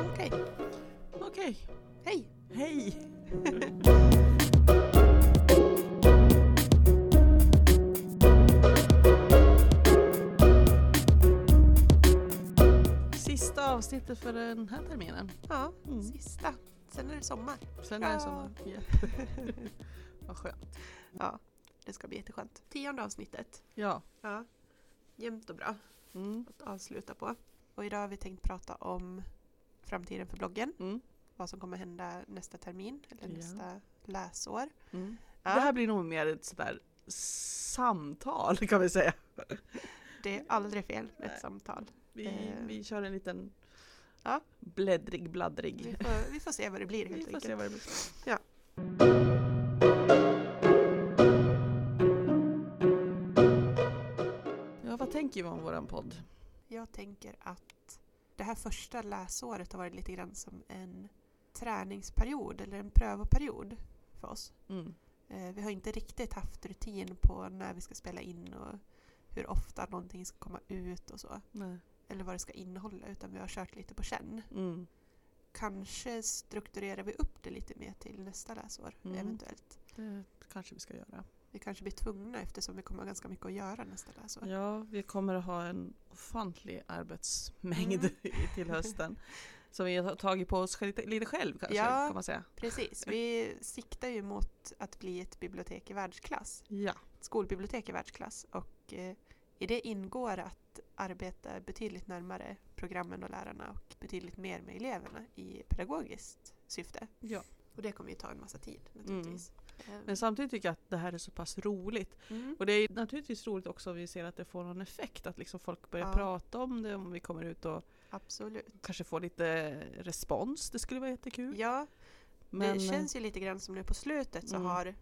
Okej, Okej, hej! hej! Sista avsnittet för den här terminen. Ja, Mm. sista. Sen är det sommar. Sen är det sommar. Ja. Vad skönt. Ja, det ska bli jätteskönt. Tionde avsnittet. Ja. Ja, jämnt och bra Mm. att avsluta på. Och idag har vi tänkt prata om framtiden för bloggen. Mm. Vad som kommer hända nästa termin eller Ja. nästa läsår. Mm. Ja. Det här blir nog mer ett sådär samtal kan vi säga. Det är aldrig fel med ett samtal. Vi, Eh. vi kör en liten Ja. bläddrig, bladdrig. Vi får, vi får se vad det blir Vi helt får enkelt. se vad det blir. Ja. Tänker vi om våran podd? Jag tänker att det här första läsåret har varit lite grann som en träningsperiod eller en prövoperiod för oss. Mm. Eh, Vi har inte riktigt haft rutin på när vi ska spela in och hur ofta någonting ska komma ut och så. Nej. Eller vad det ska innehålla utan vi har kört lite på känn. Mm. Kanske strukturerar vi upp det lite mer till nästa läsår Mm. eventuellt. Det kanske vi ska göra. Vi kanske blir tvungna eftersom vi kommer ha ganska mycket att göra nästa läsår. Ja, vi kommer att ha en ofantlig arbetsmängd Mm. till hösten. Som vi har tagit på oss lite, lite själv kanske, Ja. kan man säga. Precis, vi siktar ju mot att bli ett bibliotek i världsklass. Ja. Ett skolbibliotek i världsklass. Och eh, i det ingår att arbeta betydligt närmare programmen och lärarna och betydligt mer med eleverna i pedagogiskt syfte. ja. Och det kommer ju ta en massa tid naturligtvis. Eh, Men samtidigt tycker jag att det här är så pass roligt. mm. Och det är naturligtvis roligt också om vi ser att det får någon effekt. Att liksom folk börjar Ja. prata om det, om vi kommer ut och Absolut. kanske får lite respons. Det skulle vara jättekul. Ja, Men, det känns ju lite grann som nu på slutet så Mm. har,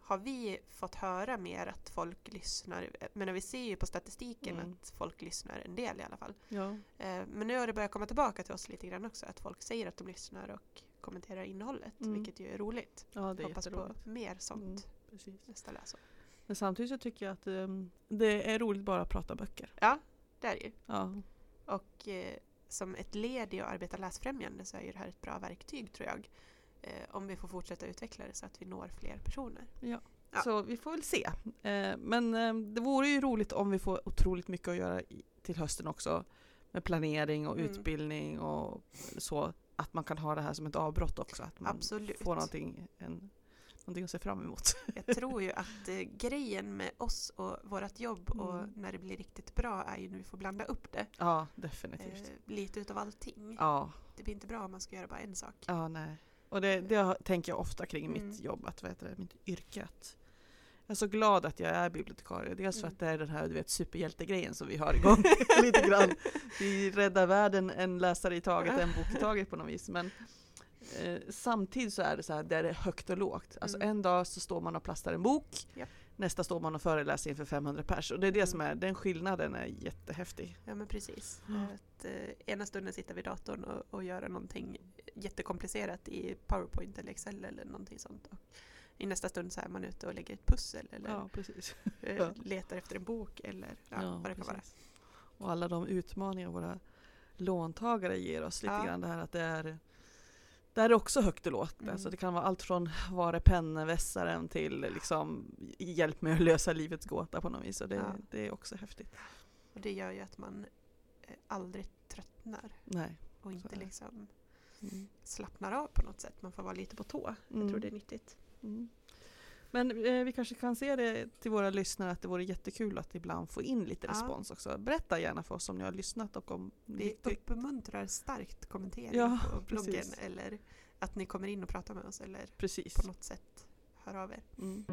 har vi fått höra mer att folk lyssnar. Men vi ser ju på statistiken Mm. att folk lyssnar en del i alla fall. ja. Eh, Men nu har det börjat komma tillbaka till oss lite grann också. Att folk säger att de lyssnar och kommenterar innehållet. Mm. Vilket ju är roligt. ja, det är Hoppas på mer sånt Mm, nästa läsår. Men samtidigt så tycker jag att um, det är roligt bara att prata böcker. Ja, det är det ju. Ja. Och eh, som ett led i att arbeta läsfrämjande så är ju det här ett bra verktyg tror jag. Eh, om vi får fortsätta utveckla det så att vi når fler personer. Ja. Så vi får väl se. Eh, men eh, det vore ju roligt om vi får otroligt mycket att göra i, till hösten också. Med planering och Mm. utbildning och så. Att man kan ha det här som ett avbrott också. Att man Absolut. får någonting, en, någonting att se fram emot. Jag tror ju att eh, grejen med oss och vårt jobb och Mm. när det blir riktigt bra är ju när vi får blanda upp det. ja, definitivt. Eh, lite utav allting. Ja, Det blir inte bra om man ska göra bara en sak. ja, nej. Och det, det tänker jag ofta kring Mm. mitt jobb, att, vad heter det, mitt yrke. Att jag är så glad att jag är bibliotekarie. Dels för Mm. att det är den här du vet, superhjältegrejen som vi har igång lite grann. Vi räddar världen en läsare i taget, en bok i taget på något vis. Men eh, samtidigt så är det så här, det är högt och lågt. Alltså Mm. en dag så står man och plastar en bok. Japp. Nästa står man och föreläser inför 500 pers. Och det är det Mm. som är, den skillnaden är jättehäftig. Ja men precis. Ja. Att, eh, ena stunden sitta vid datorn och, och göra någonting jättekomplicerat i Powerpoint eller Excel eller någonting sånt. Och I nästa stund så är man ute och lägger ett pussel eller Ja, eh, ja. letar efter en bok eller ja, vad det kan vara. Och alla de utmaningar våra låntagare ger oss lite grann. Det här att det är där är det också högt och lågt. Mm. Alltså det kan vara allt från vara pennevässaren till liksom hjälp med att lösa livets gåta på något vis. Och det, Ja. det är också häftigt. Och det gör ju att man eh, aldrig tröttnar Nej. och inte är det. liksom Mm. slappnar av på något sätt. Man får vara lite på tå. Jag Mm. tror det är nyttigt. Mm. Men eh, vi kanske kan se det till våra lyssnare att det vore jättekul att ibland få in lite Ja. respons också. Berätta gärna för oss om ni har lyssnat och om Det ni tyck- uppmuntrar starkt kommentering Ja, på bloggen precis. eller att ni kommer in och pratar med oss eller Precis. på något sätt hör av er. Mm.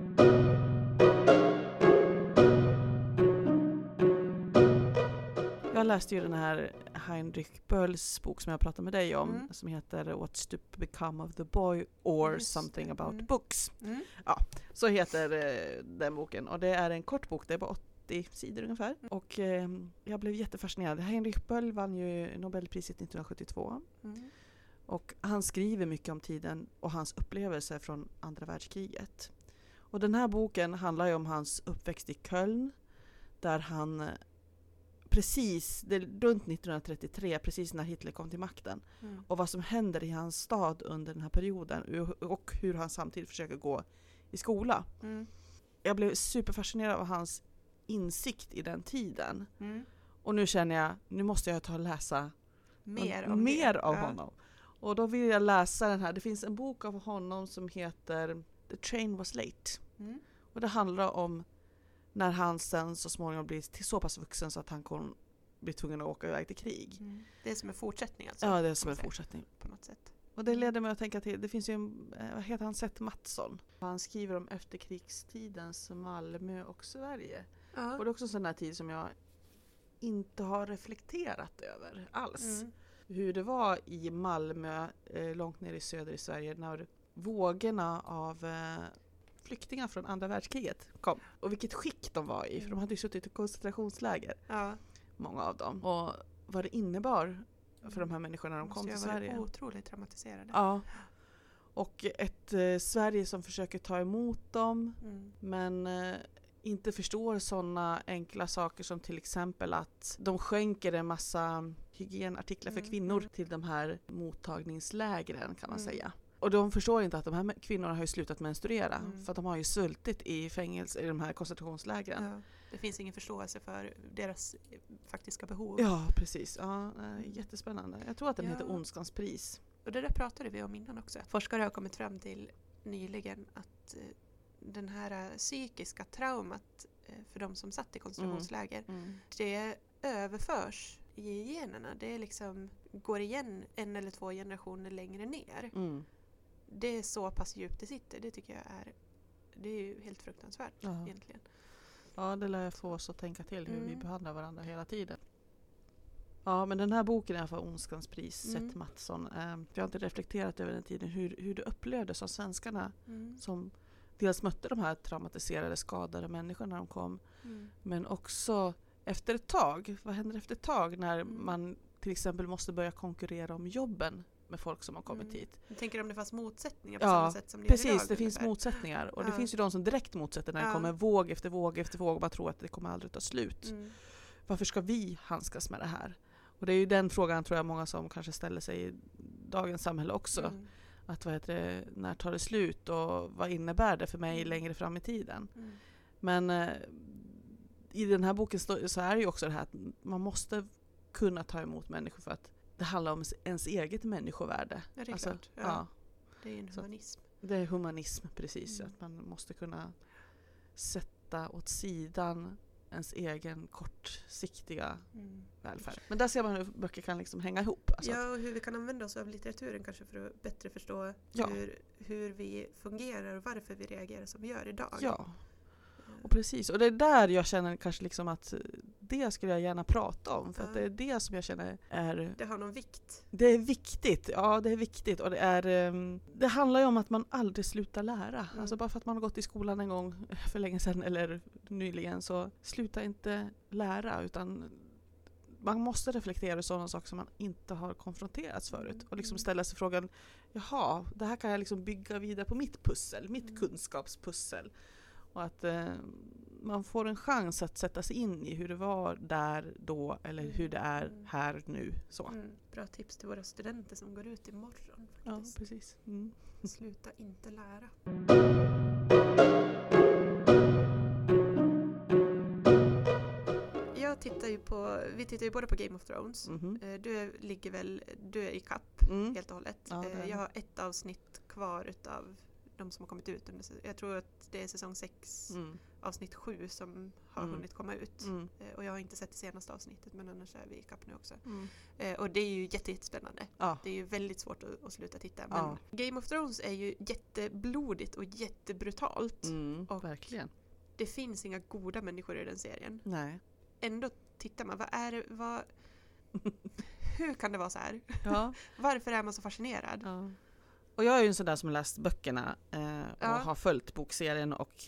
Läste ju den här Heinrich Bölls bok som jag pratade med dig om Mm. som heter What's to become of the boy or Just something det, about mm. books. Mm. Så heter eh, den boken och det är en kort bok, det är bara 80 sidor ungefär. Mm. Och eh, jag blev jättefascinerad. Heinrich Böll vann ju Nobelpriset 1972 Mm. och han skriver mycket om tiden och hans upplevelser från andra världskriget. Och den här boken handlar ju om hans uppväxt i Köln där han precis, det, runt 1933, precis när Hitler kom till makten. Mm. Och vad som händer i hans stad under den här perioden och- hur han samtidigt försöker gå i skola. Mm. Jag blev superfascinerad av hans insikt i den tiden. Mm. Och nu känner jag, nu måste jag ta och läsa Mer, om mer av Ja. honom. Och då vill jag läsa den här, det finns en bok av honom som heter The Train Was Late. Mm. Och det handlar om när han sen så småningom blir till så pass vuxen så att han kommer bli tvungen att åka iväg till krig. Mm. Det är som en fortsättning alltså? Ja, det är som en fortsättning. På något sätt. Och det leder mig att tänka till, det finns ju en, eh, vad heter han, Seth Mattsson. Han skriver om efterkrigstidens Malmö och Sverige. Ja. Och det är också en sån här tid som jag inte har reflekterat över alls. Mm. Hur det var i Malmö, eh, långt ner i söder i Sverige, när vågorna av eh, flyktingar från andra världskriget kom. Och vilket skick de var i, för de hade ju suttit i koncentrationsläger, Ja. många av dem. Och vad det innebar för de här människorna när de Måste kom till ha varit Sverige. otroligt traumatiserade. Ja. Och ett eh, Sverige som försöker ta emot dem Mm. men eh, inte förstår sådana enkla saker som till exempel att de skänker en massa hygienartiklar för Mm, kvinnor mm. till de här mottagningslägren kan man Mm. säga. Och de förstår inte att de här kvinnorna har ju slutat menstruera Mm. för att de har ju svultit i fängelse i de här koncentrationslägren. Ja. Det finns ingen förståelse för deras eh, faktiska behov. Ja, precis. Ja, jättespännande. Jag tror att den Ja. heter Ondskans pris. Och det där pratade vi om innan också. Forskare har kommit fram till nyligen att eh, den här psykiska traumat eh, för de som satt i koncentrationsläger, det överförs i generna. Det liksom, går igen en eller två generationer längre ner. Mm. Det är så pass djupt det sitter. Det tycker jag är, det är ju helt fruktansvärt Ja. egentligen. Ja, det lär få oss att tänka till hur vi Mm. behandlar varandra hela tiden. Ja, men den här boken är fall Ondskans pris, Mm. Seth Mattsson. Eh, jag har inte reflekterat över den tiden hur, hur det upplevdes av svenskarna Mm. som dels mötte de här traumatiserade, skadade människorna när de kom, Mm. men också efter ett tag. Vad händer efter ett tag när Mm. man till exempel måste börja konkurrera om jobben med folk som har kommit Mm. hit? Jag tänker om det fanns motsättningar på Ja, samma sätt som det gör Precis, idag det finns ungefär. motsättningar. Och det Ja. finns ju de som direkt motsätter när det kommer våg efter våg efter våg och man tror att det kommer aldrig ta slut. Mm. varför ska vi handskas med det här? Och det är ju den frågan tror jag många som kanske ställer sig i dagens samhälle också. Mm. Att vad heter det, när tar det slut och vad innebär det för mig Mm. längre fram i tiden? Mm. Men eh, i den här boken så är det ju också det här att man måste kunna ta emot människor för att det handlar om ens eget människovärde. Ja, det är Alltså, klart. Ja. ja, Det är en Så- humanism. det är humanism precis. Mm. Att man måste kunna sätta åt sidan ens egen kortsiktiga Mm. välfärd. Men där ser man hur böcker kan liksom hänga ihop. Alltså Ja, och hur vi kan använda oss av litteraturen kanske för att bättre förstå Ja. hur, hur vi fungerar och varför vi reagerar som vi gör idag. ja, och precis. Och det är där jag känner kanske liksom att eh, det skulle jag gärna prata om. För att Ja. det är det som jag känner är Det har någon vikt. det är viktigt, ja det är viktigt och det är ehm, Det handlar ju om att man aldrig slutar lära. Mm. Alltså bara för att man har gått i skolan en gång för länge sedan eller nyligen så sluta inte lära utan man måste reflektera över sådana saker som man inte har konfronterats förut och liksom Mm. ställa sig frågan Jaha, det här kan jag liksom bygga vidare på mitt pussel, mitt Mm. kunskapspussel. Och att eh, man får en chans att sätta sig in i hur det var där, då eller hur det är Mm. här, nu. Så. Mm, bra tips till våra studenter som går ut imorgon. Ja, precis. Mm. Sluta inte lära. Jag tittar ju på, vi tittar ju båda på Game of Thrones. Mhm. Eh, Du ligger väl, du är i kapp Mm. helt och hållet. Ja, Eh, jag har ett avsnitt kvar utav de som har kommit ut under Jag tror att det är säsong 6, Mm. avsnitt 7 som har Mm. hunnit komma ut. Mm. Eh, Och jag har inte sett det senaste avsnittet men annars är vi i kapp nu också. Mm. Eh, Och det är ju jätte, jättespännande. Ja. Det är ju väldigt svårt att, att sluta titta. Men Ja. Game of Thrones är ju jätteblodigt och jättebrutalt. Mm. Och- Verkligen. Det finns inga goda människor i den serien. Nej. Ändå tittar man, vad är det, vad... Hur kan det vara så här? Ja. Varför är man så fascinerad? ja. Och jag är ju en sån där som har läst böckerna eh, och Ja. har följt bokserien och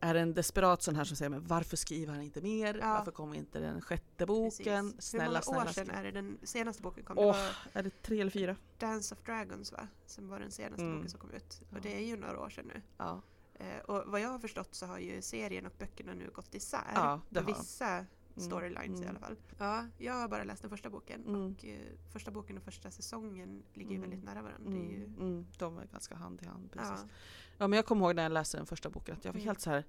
är en desperat sån här som säger men varför skriver han inte mer? Ja. Varför kommer inte den sjätte boken? Precis. Snälla, Hur många snälla. år sedan är det den senaste boken kom? Åh, var är det tre eller fyra? Dance of Dragons va? Som var den senaste Mm. boken som kom ut. Ja. Och det är ju några år sedan nu. Ja. Eh, och vad jag har förstått så har ju serien och böckerna nu gått isär. Ja, det har vissa storylines i Mm. alla fall. Ja, jag har bara läst den första boken Mm. och eh, första boken och första säsongen ligger ju Mm. väldigt nära varandra. Det är ju, Mm, mm, de är ganska hand i hand. Precis. ja, Ja. men jag kommer ihåg när jag läste den första boken att jag var Mm. helt så här.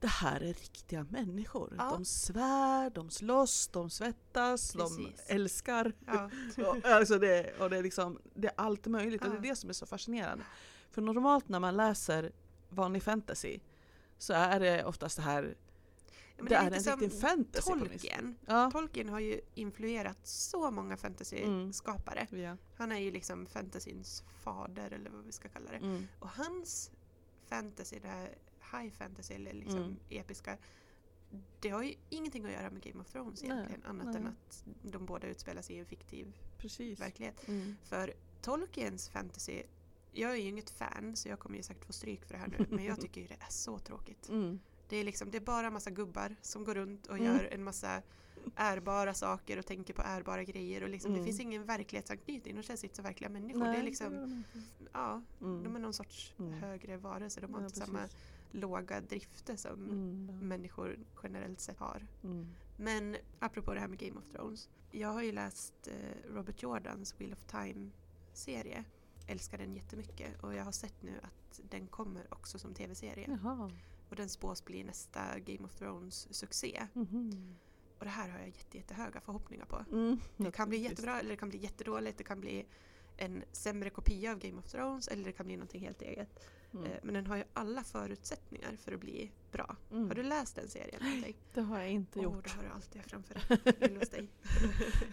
Det här är riktiga människor. Ja. De svär, de slåss, de svettas, de Precis. älskar. ja, Och, alltså det, och det, är liksom, det är allt möjligt och det Ja. är det som är så fascinerande. För normalt när man läser vanlig fantasy så är det oftast det här, Ja, men det, är, lite en som riktig fantasy. Tolkien. Ja. Tolkien har ju influerat så många Mm. fantasyskapare. Ja. Han är ju liksom fantasyns fader eller vad vi ska kalla det. Mm. Och hans fantasy, det här high fantasy eller liksom Mm. episka det har ju ingenting att göra med Game of Thrones Nej, egentligen annat nej. än att de båda utspelar sig i en fiktiv Precis. verklighet. Mm. För Tolkiens fantasy, jag är ju inget fan så jag kommer ju säkert få stryk för det här nu men jag tycker ju det är så tråkigt. Mm. Det är liksom, det är bara massa gubbar som går runt och Mm. gör en massa ärbara saker och tänker på ärbara grejer och liksom, Mm. det finns ingen verklighetsanknytning. De känns inte som verkliga människor. Nej, det är det liksom, gör de inte. ja, Mm. de är någon sorts Mm. högre varelse. De har Ja, inte samma precis. låga drifter som Mm. människor generellt sett har. Mm. Men apropå det här med Game of Thrones. Jag har ju läst eh, Robert Jordans Wheel of Time-serie. Älskar den jättemycket och jag har sett nu att den kommer också som tv-serie. Och den spås bli nästa Game of Thrones-succé. Mhm. Och det här har jag jätte, jättehöga förhoppningar på. Mm. Det kan bli jättebra eller det kan bli jättedåligt. Det kan bli en sämre kopia av Game of Thrones eller det kan bli någonting helt eget. Mm. Eh, Men den har ju alla förutsättningar för att bli bra. Mm. Har du läst den serien? någonting? Det har jag inte Åh, gjort. det har du alltid framför dig.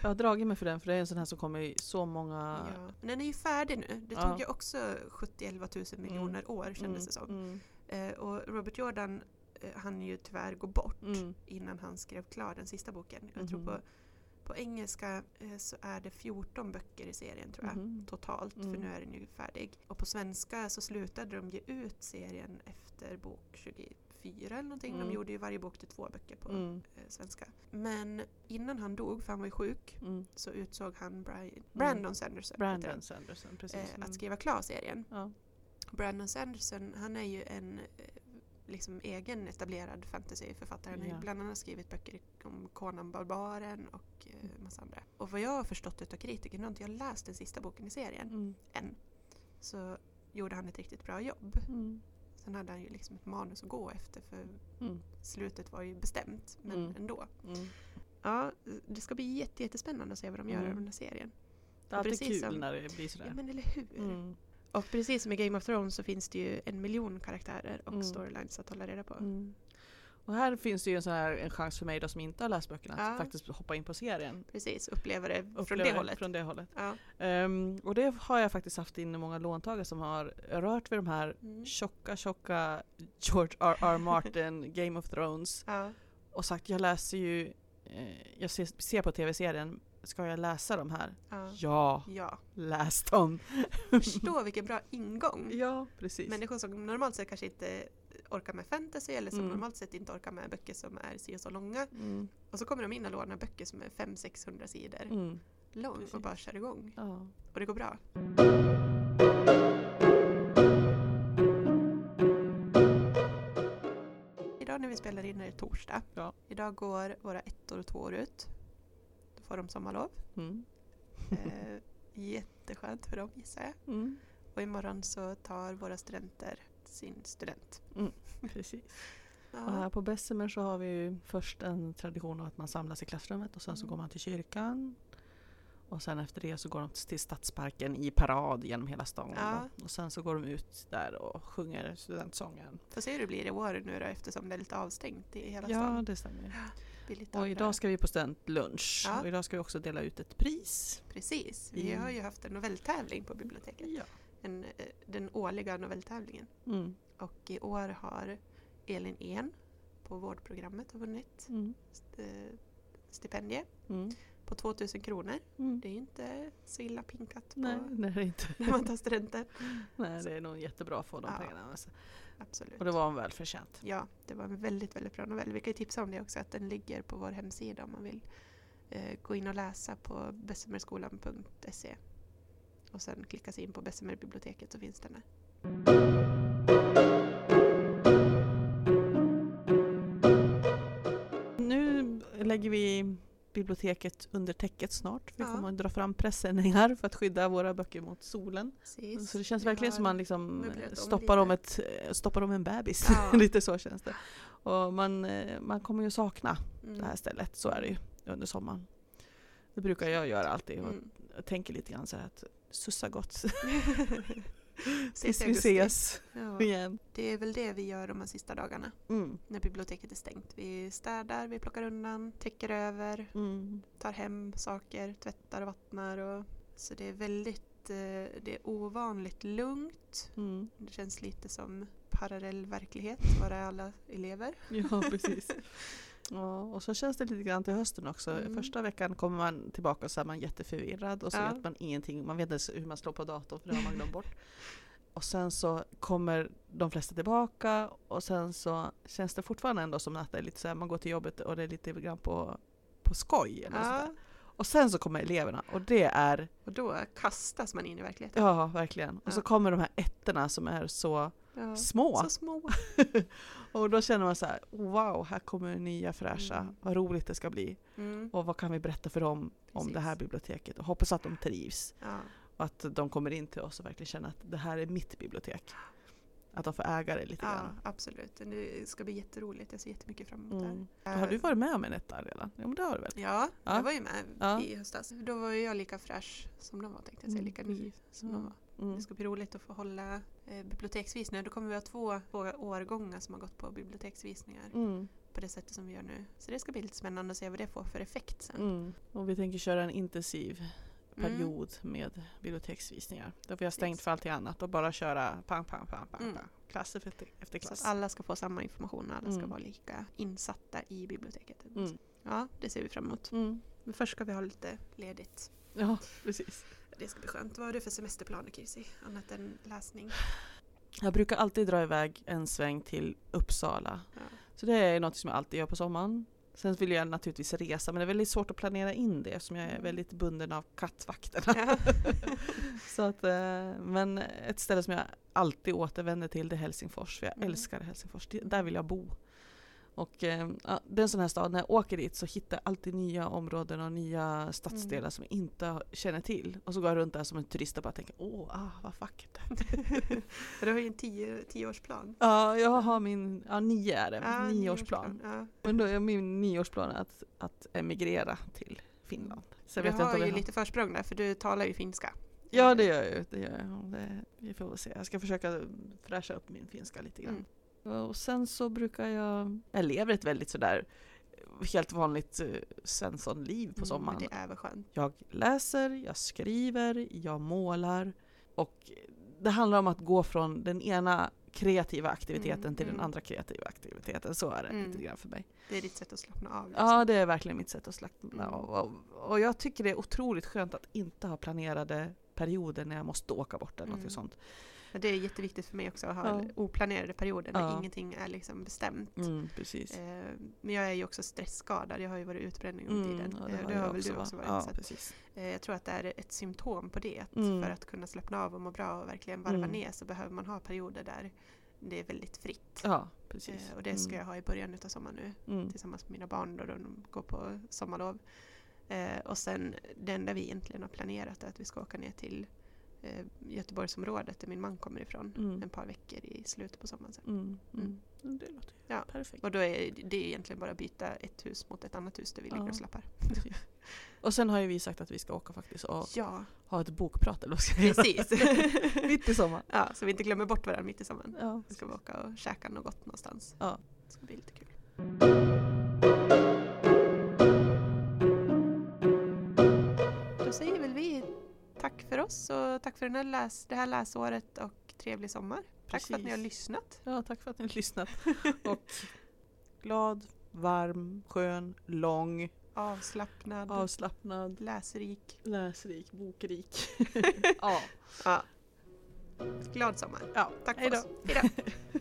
Jag har dragit mig för den för det är en sån här som kommer i så många... Ja. Men den är ju färdig nu. Det Ja. tog ju också 70-11 000 miljoner år kändes det som. Mm. Eh, och Robert Jordan eh, han ju tyvärr gå bort Mm. innan han skrev klar den sista boken. Jag tror Mhm. på, på engelska eh, så är det 14 böcker i serien tror jag. Mhm. Totalt, för Mm. nu är den ju färdig. Och på svenska så slutade de ge ut serien efter bok 24 eller någonting. Mm. De gjorde ju varje bok till två böcker på Mm. eh, svenska. Men innan han dog, för han var ju sjuk, Mm. så utsåg han Brian, Brandon Sanderson Brandon Sanderson, precis. eh, Mm. att skriva klar serien. Ja. Brandon Sanderson, han är ju en eh, liksom egen etablerad fantasyförfattare. Han har Ja. bland annat skrivit böcker om Conan Barbaren och eh, massa andra. Och vad jag har förstått utav kritiker, nu har inte jag läst den sista boken i serien Mm. än, så gjorde han ett riktigt bra jobb. Mm. Sen hade han ju liksom ett manus att gå efter för Mm. slutet var ju bestämt, men Mm. ändå. Mm. Ja, det ska bli jätte, jättespännande att se vad de gör Mm. av den här serien. Det är alltid kul som- när det blir sådär. Ja men eller hur? Och precis som i Game of Thrones så finns det ju en miljon karaktärer och Mm. storylines att hålla reda på. Mm. Och här finns det ju en, sån här, en chans för mig då som inte har läst böckerna att Ja. faktiskt hoppa in på serien. Precis, uppleva det från Uppleva det hållet. Från det hållet. Ja. Ehm, och det har jag faktiskt haft in i många låntagare som har rört vid de här Mm. tjocka, tjocka George R. R. Martin, Game of Thrones Ja. och sagt jag läser ju, eh, jag ser, ser på tv-serien, ska jag läsa de här? Ja. Ja, ja. läs dem! Förstå vilken bra ingång. Ja, precis. Människor som normalt sett kanske inte orkar med fantasy eller som Mm. normalt sett inte orkar med böcker som är si och så långa. Mm. Och så kommer de in och lånar böcker som är 500-600 sidor Mm. lång Precis. och bara kör igång. Ja. Och det går bra. Idag när vi spelar in är det torsdag. Ja. Idag går våra ettor och tvåor ut. Får de sommarlov. Mm. Eh, jätteskönt för dem gissar jag. Mm. Och imorgon så tar våra studenter sin student. Precis. Ja. Och här på Bessemer så har vi ju först en tradition av att man samlas i klassrummet och sen så Mm. går man till kyrkan. Och sen efter det så går de till Stadsparken i parad genom hela stan. Ja. Och sen så går de ut där och sjunger studentsången. Får se hur det blir i år nu då eftersom det är lite avstängt i hela Ja, stan. det stämmer. Och idag ska vi på studentlunch. Ja. Och idag ska vi också dela ut ett pris. Precis, vi Mm. har ju haft en novelltävling på biblioteket. Ja. En, eh, den årliga novelltävlingen. Mm. Och i år har Elin En på vårdprogrammet har vunnit Mm. eh, stipendie Mm. På 2000 kronor. Mm. Det är inte så illa pinkat på Nej, det är det inte. när man tar studenten. Nej, det är nog jättebra att få de Ja. pengarna. Alltså. Absolut. Och det var väl förtjänt. Ja, det var en väldigt, väldigt bra novell. Vi kan ju tipsa om det också, att den ligger på vår hemsida om man vill eh, gå in och läsa på bessemerskolan.se. Och sen klicka sig in på Bessemerbiblioteket så finns den där. Nu lägger vi biblioteket under täcket snart. Vi Ja. kommer att dra fram pressändningar för att skydda våra böcker mot solen. Precis. Så det känns verkligen som man liksom om stoppar om, ett, eh, stoppar om en bebis. Ja. lite så känns det. Och man, eh, man kommer ju sakna Mm. det här stället, så är det ju under sommaren. Det brukar jag göra alltid och Mm. jag tänker lite grann så här att sussa gott tills vi ses Ja. igen. Det är väl det vi gör de här sista dagarna Mm. när biblioteket är stängt. Vi städar, vi plockar undan, täcker över, Mm. tar hem saker, tvättar och vattnar. Och, så det är väldigt eh, det är ovanligt lugnt. Mm. Det känns lite som parallell verklighet. Var är alla elever? Ja, precis. Ja, och så känns det lite grann till hösten också. Mm. Första veckan kommer man tillbaka och så är man jätteförvirrad och så Ja. vet man ingenting. Man vet inte hur man slår på datorn för det har man glömt bort. Och sen så kommer de flesta tillbaka och sen så känns det fortfarande ändå som att det är lite så här, man går till jobbet och det är lite grann på, på skoj. Eller Ja. Och sen så kommer eleverna och det är, och då kastas man in i verkligheten. ja verkligen. Och så Ja. kommer de här ettorna som är så Ja. små. Små. och då känner man så här, wow, här kommer nya fräscha, Mm. vad roligt det ska bli. Mm. Och vad kan vi berätta för dem om Precis. det här biblioteket? Och hoppas att de trivs. Ja. Och att de kommer in till oss och verkligen känner att det här är mitt bibliotek. Att de får äga det lite ja, grann. absolut. Det ska bli jätteroligt. Jag ser jättemycket fram emot Mm. det här. Har du varit med om en etta redan? Ja men det har du väl? Ja, Ja. jag var ju med Ja. i höstas. Då var jag lika fräsch som de var tänkte jag säga. Mm, Lika ny precis. som Ja. de var. Mm. Det ska bli roligt att få hålla eh, biblioteksvisningar. Då kommer vi ha två, två årgångar som har gått på biblioteksvisningar Mm. på det sättet som vi gör nu. Så det ska bli lite spännande att se vad det får för effekt sen. Mm. Och vi tänker köra en intensiv Mm. period med biblioteksvisningar. Där vi har stängt för allting annat och bara köra pang, pang, pang, pang, Mm. pang. Klass efter, efter Så klass. att alla ska få samma information och alla ska Mm. vara lika insatta i biblioteket. Mm. Ja, det ser vi fram emot. Mm. Men först ska vi ha lite ledigt. Ja, precis. Det ska bli skönt. Vad har du för semesterplaner Kirsi? Annat än läsning? Jag brukar alltid dra iväg en sväng till Uppsala. Ja. Så det är något som jag alltid gör på sommaren. Sen vill jag naturligtvis resa men det är väldigt svårt att planera in det eftersom jag är Mm. väldigt bunden av kattvakterna. Så att, eh, men ett ställe som jag alltid återvänder till det är Helsingfors. För jag Mm. älskar Helsingfors. Där vill jag bo. Och eh, ja, det är en sån här stad, när jag åker dit så hittar jag alltid nya områden och nya stadsdelar Mm. som jag inte känner till. Och så går jag runt där som en turist och bara tänker åh, ah, vad vackert. du har ju en tio, tioårsplan. Ja, jag har min, ja nio är det, Ja, nioårsplan. Ja. Men då är min nioårsplan att, att emigrera till Finland. Så Du vet har ju jag har- lite försprång där för du talar ju finska. Ja det gör jag ju. Det gör jag. Det, vi får väl se. Jag ska försöka fräscha upp min finska lite grann. Mm. Och sen så brukar jag, jag lever ett väldigt sådär helt vanligt uh, Svensson-liv på Mm, sommaren. men det är väl skönt. Jag läser, jag skriver, jag målar och det handlar om att gå från den ena kreativa aktiviteten Mm, till den mm. andra kreativa aktiviteten. Så är det Mm. lite grann för mig. Det är ditt sätt att slappna av. Liksom. Ja, det är verkligen mitt sätt att slappna Mm. av. Och, och jag tycker det är otroligt skönt att inte ha planerade perioder när jag måste åka bort eller Mm. något sånt. Det är jätteviktigt för mig också att ha Ja. oplanerade perioder när Ja. ingenting är liksom bestämt. Mm, precis. Eh, Men jag är ju också stressskadad. Jag har ju varit utbränd en gång i Mm, tiden. ja, Eh, har det har väl du va? också varit. Ja, så att, eh, jag tror att det är ett symptom på det. Att Mm. För att kunna slappna av och må bra och verkligen varva Mm. ner så behöver man ha perioder där det är väldigt fritt. Ja, precis. Eh, Och det ska Mm. jag ha i början av sommaren nu Mm. tillsammans med mina barn då de går på sommarlov. Eh, och sen det enda vi egentligen har planerat är att vi ska åka ner till eh, Göteborgsområdet där min man kommer ifrån Mm. en par veckor i slutet på sommaren. Sen. Mm. Mm. Mm. Det låter ju Ja. perfekt. Och då är det egentligen bara att byta ett hus mot ett annat hus där vi ligger Ja. och slappar. Och sen har ju vi sagt att vi ska åka faktiskt och Ja, ha ett bokprat eller vad ska jag precis. Mitt i sommaren. ja, så vi inte glömmer bort varandra mitt i sommaren. Ja, Då ska vi åka och käka något någonstans. Ja. Det ska bli lite kul. Då säger väl vi tack för oss och tack för den här läs det här läsåret och trevlig sommar. Tack för att ni har lyssnat. ja, tack för att ni har lyssnat. Och glad, varm, skön, lång, Avslappnad, avslappnad, läsrik. läsrik, bokrik. ja. Ja. Glad sommar. ja. Tack för då. oss. Hej då.